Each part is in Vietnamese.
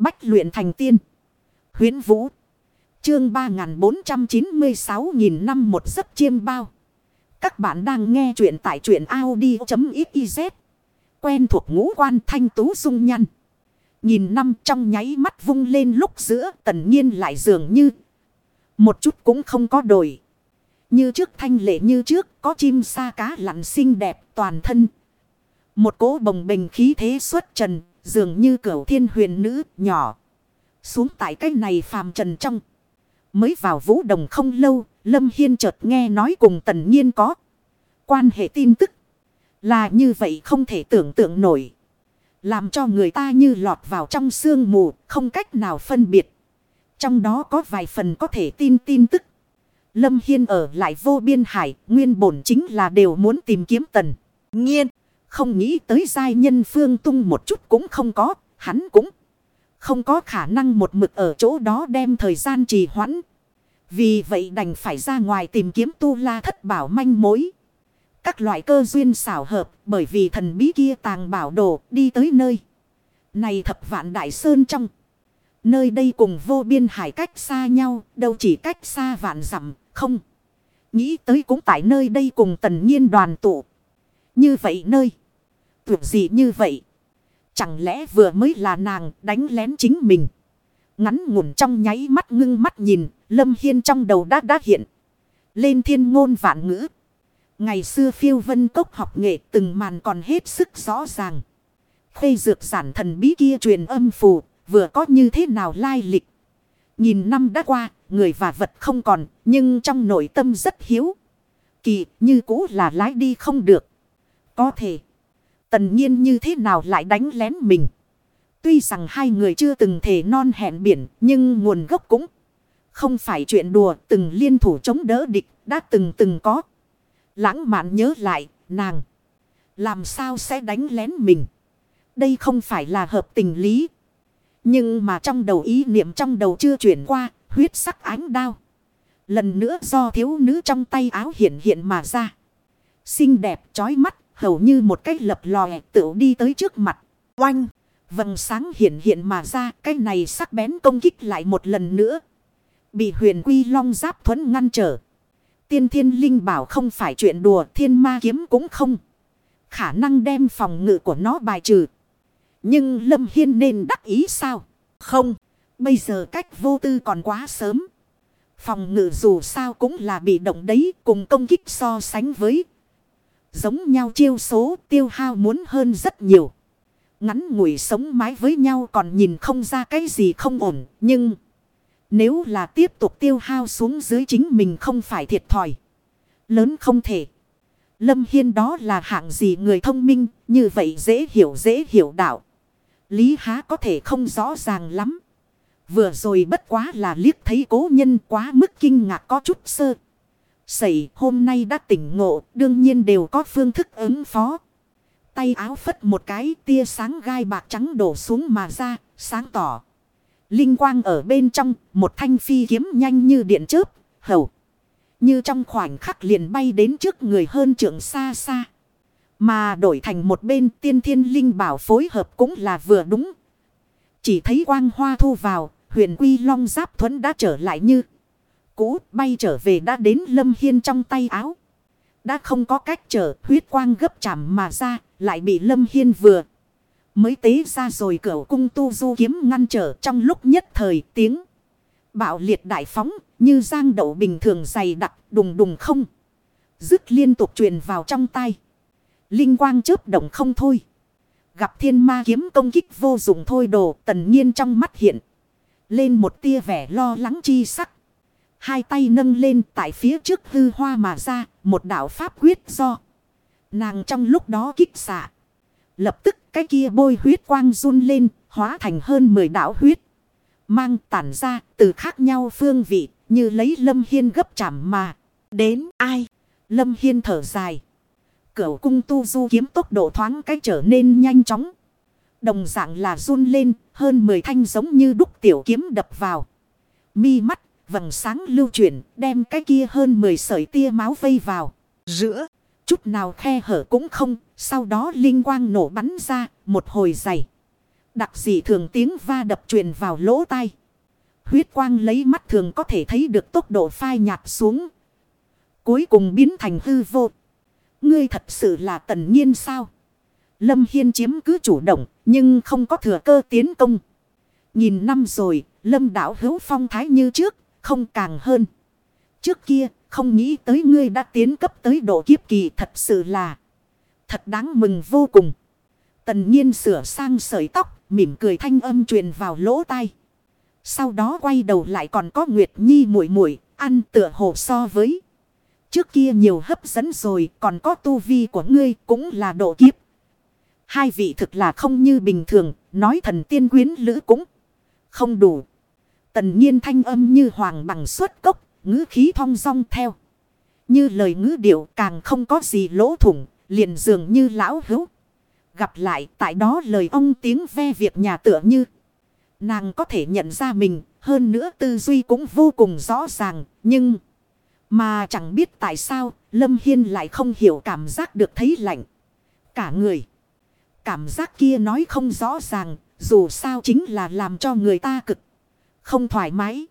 Bách luyện thành tiên. Huyến Vũ. Chương 3496 nghìn năm một giấc chiêm bao. Các bạn đang nghe truyện tại truyện Audi.xyz. Quen thuộc ngũ quan thanh tú dung nhăn. Nhìn năm trong nháy mắt vung lên lúc giữa, tần nhiên lại dường như. Một chút cũng không có đổi. Như trước thanh lệ như trước, có chim sa cá lặn xinh đẹp toàn thân. Một cỗ bồng bình khí thế xuất trần dường như cửu thiên huyền nữ nhỏ. Xuống tại cái này phàm trần trong. Mới vào vũ đồng không lâu, Lâm Hiên chợt nghe nói cùng tần nhiên có. Quan hệ tin tức. Là như vậy không thể tưởng tượng nổi. Làm cho người ta như lọt vào trong sương mù, không cách nào phân biệt. Trong đó có vài phần có thể tin tin tức. Lâm Hiên ở lại vô biên hải, nguyên bổn chính là đều muốn tìm kiếm tần. Nhiên, không nghĩ tới giai nhân phương tung một chút cũng không có, hắn cũng không có khả năng một mực ở chỗ đó đem thời gian trì hoãn. Vì vậy đành phải ra ngoài tìm kiếm tu la thất bảo manh mối. Các loại cơ duyên xảo hợp bởi vì thần bí kia tàng bảo đồ đi tới nơi. Này thập vạn đại sơn trong. Nơi đây cùng vô biên hải cách xa nhau, đâu chỉ cách xa vạn dặm không. Nghĩ tới cũng tại nơi đây cùng tần nhiên đoàn tụ. Như vậy nơi. Tưởng gì như vậy. Chẳng lẽ vừa mới là nàng đánh lén chính mình. Ngắn ngủn trong nháy mắt ngưng mắt nhìn. Lâm Hiên trong đầu đã đã hiện. Lên thiên ngôn vạn ngữ. Ngày xưa phiêu vân cốc học nghệ từng màn còn hết sức rõ ràng. Khê dược sản thần bí kia truyền âm phù. Vừa có như thế nào lai lịch. Nhìn năm đã qua. Người và vật không còn. Nhưng trong nội tâm rất hiếu. Kỳ như cũ là lái đi không được. Có thể. Tần nhiên như thế nào lại đánh lén mình. Tuy rằng hai người chưa từng thể non hẹn biển. Nhưng nguồn gốc cũng không phải chuyện đùa. Từng liên thủ chống đỡ địch. Đã từng từng có. Lãng mạn nhớ lại. Nàng. Làm sao sẽ đánh lén mình. Đây không phải là hợp tình lý. Nhưng mà trong đầu ý niệm trong đầu chưa chuyển qua. Huyết sắc ánh đao. Lần nữa do thiếu nữ trong tay áo hiện hiện mà ra. Xinh đẹp trói mắt hầu như một cách lập lòe tự đi tới trước mặt. Oanh! Vầng sáng hiện hiện mà ra, cái này sắc bén công kích lại một lần nữa. Bị huyền quy long giáp thuẫn ngăn trở. Tiên thiên linh bảo không phải chuyện đùa, thiên ma kiếm cũng không. Khả năng đem phòng ngự của nó bài trừ. Nhưng Lâm Hiên nên đắc ý sao? Không, bây giờ cách vô tư còn quá sớm. Phòng ngự dù sao cũng là bị động đấy cùng công kích so sánh với Giống nhau chiêu số, tiêu hao muốn hơn rất nhiều. Ngắn ngủi sống mái với nhau còn nhìn không ra cái gì không ổn. Nhưng nếu là tiếp tục tiêu hao xuống dưới chính mình không phải thiệt thòi. Lớn không thể. Lâm Hiên đó là hạng gì người thông minh, như vậy dễ hiểu dễ hiểu đạo. Lý há có thể không rõ ràng lắm. Vừa rồi bất quá là liếc thấy cố nhân quá mức kinh ngạc có chút sơ xảy hôm nay đã tỉnh ngộ, đương nhiên đều có phương thức ứng phó. Tay áo phất một cái tia sáng gai bạc trắng đổ xuống mà ra, sáng tỏ. Linh quang ở bên trong, một thanh phi kiếm nhanh như điện chớp, hầu. Như trong khoảnh khắc liền bay đến trước người hơn trượng xa xa. Mà đổi thành một bên tiên thiên linh bảo phối hợp cũng là vừa đúng. Chỉ thấy quang hoa thu vào, huyền quy long giáp thuẫn đã trở lại như cũ, bay trở về đã đến Lâm Hiên trong tay áo. Đã không có cách trở, huyết quang gấp chạm mà ra, lại bị Lâm Hiên vừa. Mới tế ra rồi cửa cung tu du kiếm ngăn trở trong lúc nhất thời tiếng. Bạo liệt đại phóng, như giang đậu bình thường dày đặc, đùng đùng không. Dứt liên tục truyền vào trong tay. Linh quang chớp động không thôi. Gặp thiên ma kiếm công kích vô dụng thôi đồ, tần nhiên trong mắt hiện. Lên một tia vẻ lo lắng chi sắc. Hai tay nâng lên tại phía trước hư hoa mà ra, một đạo pháp huyết do. Nàng trong lúc đó kích xạ. Lập tức cái kia bôi huyết quang run lên, hóa thành hơn 10 đạo huyết. Mang tản ra từ khác nhau phương vị, như lấy lâm hiên gấp chảm mà. Đến ai? Lâm hiên thở dài. Cửu cung tu du kiếm tốc độ thoáng cái trở nên nhanh chóng. Đồng dạng là run lên, hơn 10 thanh giống như đúc tiểu kiếm đập vào. Mi mắt vầng sáng lưu chuyển, đem cái kia hơn 10 sợi tia máu vây vào. Giữa, chút nào khe hở cũng không, sau đó linh quang nổ bắn ra, một hồi dày. Đặc dị thường tiếng va đập truyền vào lỗ tai. Huyết quang lấy mắt thường có thể thấy được tốc độ phai nhạt xuống. Cuối cùng biến thành hư vô. Ngươi thật sự là tần nhiên sao? Lâm Hiên chiếm cứ chủ động nhưng không có thừa cơ tiến công. Nhìn năm rồi, Lâm đảo hữu phong thái như trước, không càng hơn. Trước kia, không nghĩ tới ngươi đã tiến cấp tới độ kiếp kỳ thật sự là thật đáng mừng vô cùng. Tần nhiên sửa sang sợi tóc, mỉm cười thanh âm truyền vào lỗ tai. Sau đó quay đầu lại còn có Nguyệt Nhi muội muội ăn tựa hồ so với. Trước kia nhiều hấp dẫn rồi, còn có tu vi của ngươi cũng là độ kiếp. Hai vị thực là không như bình thường, nói thần tiên quyến lữ cũng không đủ. Tần nhiên thanh âm như hoàng bằng suốt cốc, ngữ khí thong dong theo. Như lời ngữ điệu càng không có gì lỗ thủng, liền dường như lão hữu. Gặp lại tại đó lời ông tiếng ve việc nhà tựa như. Nàng có thể nhận ra mình, hơn nữa tư duy cũng vô cùng rõ ràng, nhưng... Mà chẳng biết tại sao, Lâm Hiên lại không hiểu cảm giác được thấy lạnh. Cả người. Cảm giác kia nói không rõ ràng, dù sao chính là làm cho người ta cực. Không thoải mái.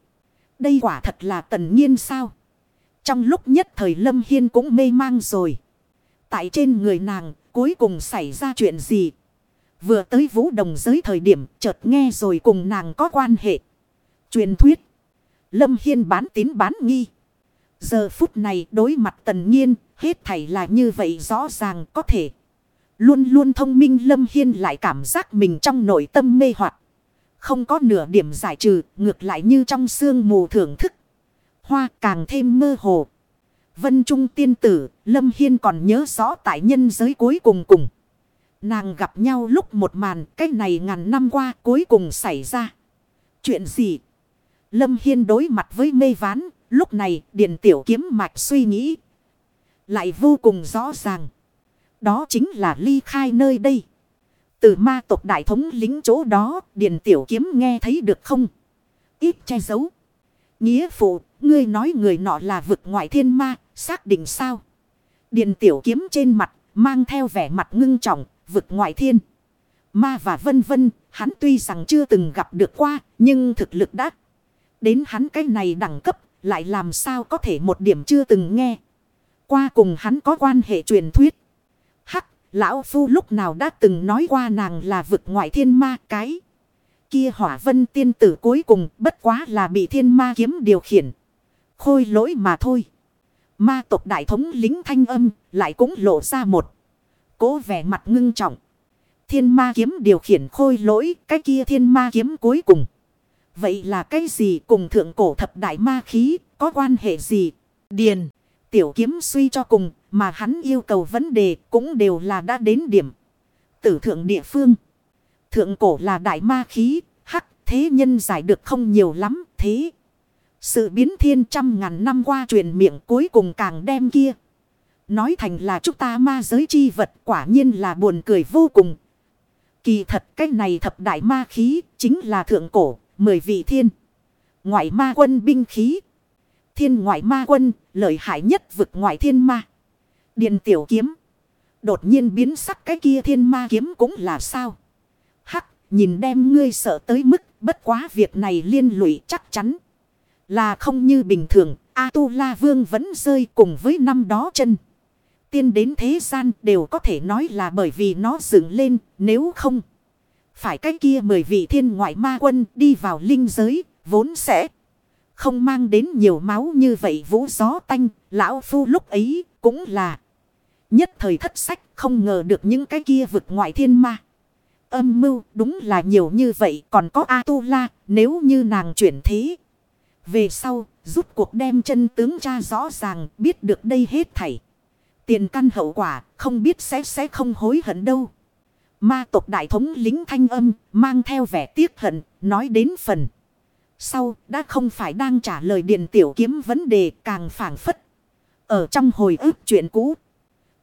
Đây quả thật là tần nhiên sao. Trong lúc nhất thời Lâm Hiên cũng mê mang rồi. Tại trên người nàng, cuối cùng xảy ra chuyện gì? Vừa tới vũ đồng giới thời điểm chợt nghe rồi cùng nàng có quan hệ. Truyền thuyết. Lâm Hiên bán tín bán nghi. Giờ phút này đối mặt tần nhiên, hết thảy là như vậy rõ ràng có thể. Luôn luôn thông minh Lâm Hiên lại cảm giác mình trong nội tâm mê hoặc không có nửa điểm giải trừ, ngược lại như trong sương mù thưởng thức. Hoa càng thêm mơ hồ. Vân Trung tiên tử, Lâm Hiên còn nhớ rõ tại nhân giới cuối cùng cùng. Nàng gặp nhau lúc một màn, cái này ngàn năm qua cuối cùng xảy ra. Chuyện gì? Lâm Hiên đối mặt với mê ván, lúc này Điền Tiểu Kiếm mạch suy nghĩ. Lại vô cùng rõ ràng. Đó chính là ly khai nơi đây. Từ ma tộc đại thống lính chỗ đó, Điền Tiểu Kiếm nghe thấy được không? Ít che giấu. Nghĩa phụ, ngươi nói người nọ là vực ngoại thiên ma, xác định sao? Điền Tiểu Kiếm trên mặt, mang theo vẻ mặt ngưng trọng, vực ngoại thiên. Ma và vân vân, hắn tuy rằng chưa từng gặp được qua, nhưng thực lực đã. Đến hắn cái này đẳng cấp, lại làm sao có thể một điểm chưa từng nghe. Qua cùng hắn có quan hệ truyền thuyết. Lão phu lúc nào đã từng nói qua nàng là vực ngoại thiên ma cái. Kia hỏa vân tiên tử cuối cùng bất quá là bị thiên ma kiếm điều khiển. Khôi lỗi mà thôi. Ma tộc đại thống lính thanh âm lại cũng lộ ra một. Cố vẻ mặt ngưng trọng. Thiên ma kiếm điều khiển khôi lỗi, cái kia thiên ma kiếm cuối cùng. Vậy là cái gì cùng thượng cổ thập đại ma khí có quan hệ gì? Điền. Tiểu kiếm suy cho cùng mà hắn yêu cầu vấn đề cũng đều là đã đến điểm. Tử thượng địa phương. Thượng cổ là đại ma khí. Hắc thế nhân giải được không nhiều lắm. Thế. Sự biến thiên trăm ngàn năm qua truyền miệng cuối cùng càng đem kia. Nói thành là chúng ta ma giới chi vật quả nhiên là buồn cười vô cùng. Kỳ thật cái này thập đại ma khí chính là thượng cổ, mười vị thiên. Ngoại ma quân binh khí. Thiên ngoại ma quân, lợi hại nhất vực ngoại thiên ma. Điền tiểu kiếm. Đột nhiên biến sắc cái kia thiên ma kiếm cũng là sao. Hắc, nhìn đem ngươi sợ tới mức bất quá việc này liên lụy chắc chắn. Là không như bình thường, A-tu-la vương vẫn rơi cùng với năm đó chân. Tiên đến thế gian đều có thể nói là bởi vì nó dựng lên, nếu không. Phải cái kia mười vị thiên ngoại ma quân đi vào linh giới, vốn sẽ không mang đến nhiều máu như vậy vũ gió tanh, lão phu lúc ấy cũng là nhất thời thất sách, không ngờ được những cái kia vực ngoại thiên ma. Âm mưu đúng là nhiều như vậy, còn có A-tu-la, nếu như nàng chuyển thế. Về sau, rút cuộc đem chân tướng cha rõ ràng, biết được đây hết thảy. Tiền căn hậu quả, không biết sẽ sẽ không hối hận đâu. Ma tộc đại thống lính thanh âm, mang theo vẻ tiếc hận, nói đến phần. Sau, đã không phải đang trả lời điện tiểu kiếm vấn đề càng phản phất. Ở trong hồi ức chuyện cũ.